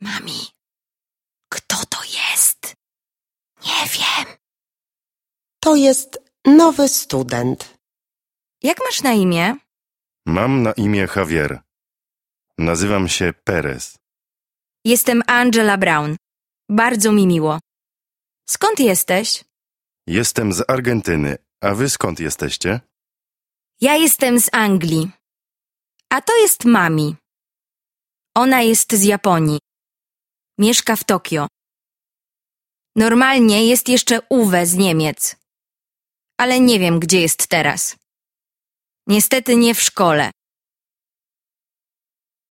Mami, kto to jest? Nie wiem. To jest nowy student. Jak masz na imię? Mam na imię Javier. Nazywam się Perez. Jestem Angela Brown. Bardzo mi miło. Skąd jesteś? Jestem z Argentyny, a wy skąd jesteście? Ja jestem z Anglii. A to jest Mami. Ona jest z Japonii. Mieszka w Tokio. Normalnie jest jeszcze Uwe z Niemiec. Ale nie wiem, gdzie jest teraz. Niestety nie w szkole.